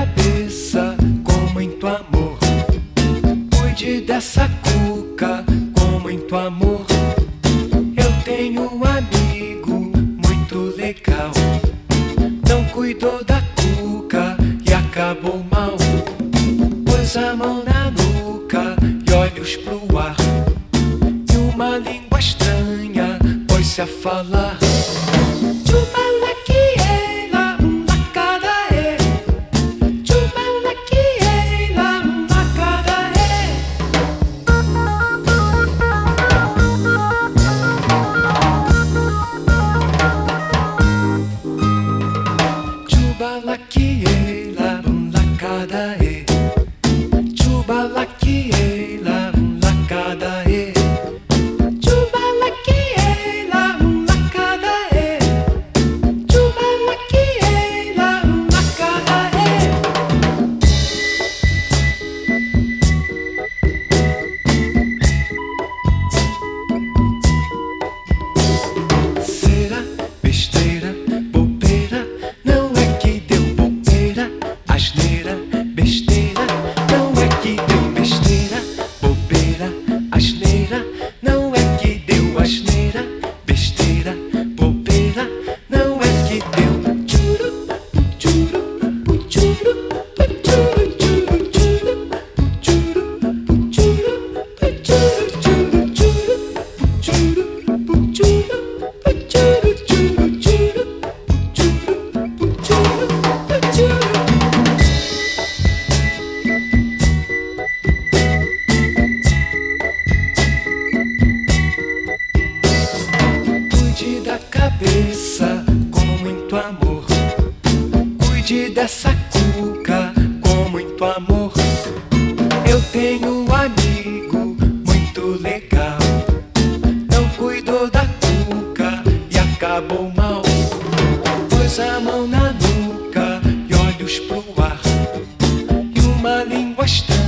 Cabeça com muito amor. Cuide dessa cuca com muito amor. Eu tenho um amigo muito legal. Não cuidou da cuca e acabou mal. Pôs a mão na nuca e olhos pro ar. E uma língua estranha pôs-se a falar. leite dessa cuca com muito amor. Eu tenho um amigo muito legal. Não cuidou da cuca e acabou mal. Pôs a mão na nuca e olhos pro ar. E uma língua estranha.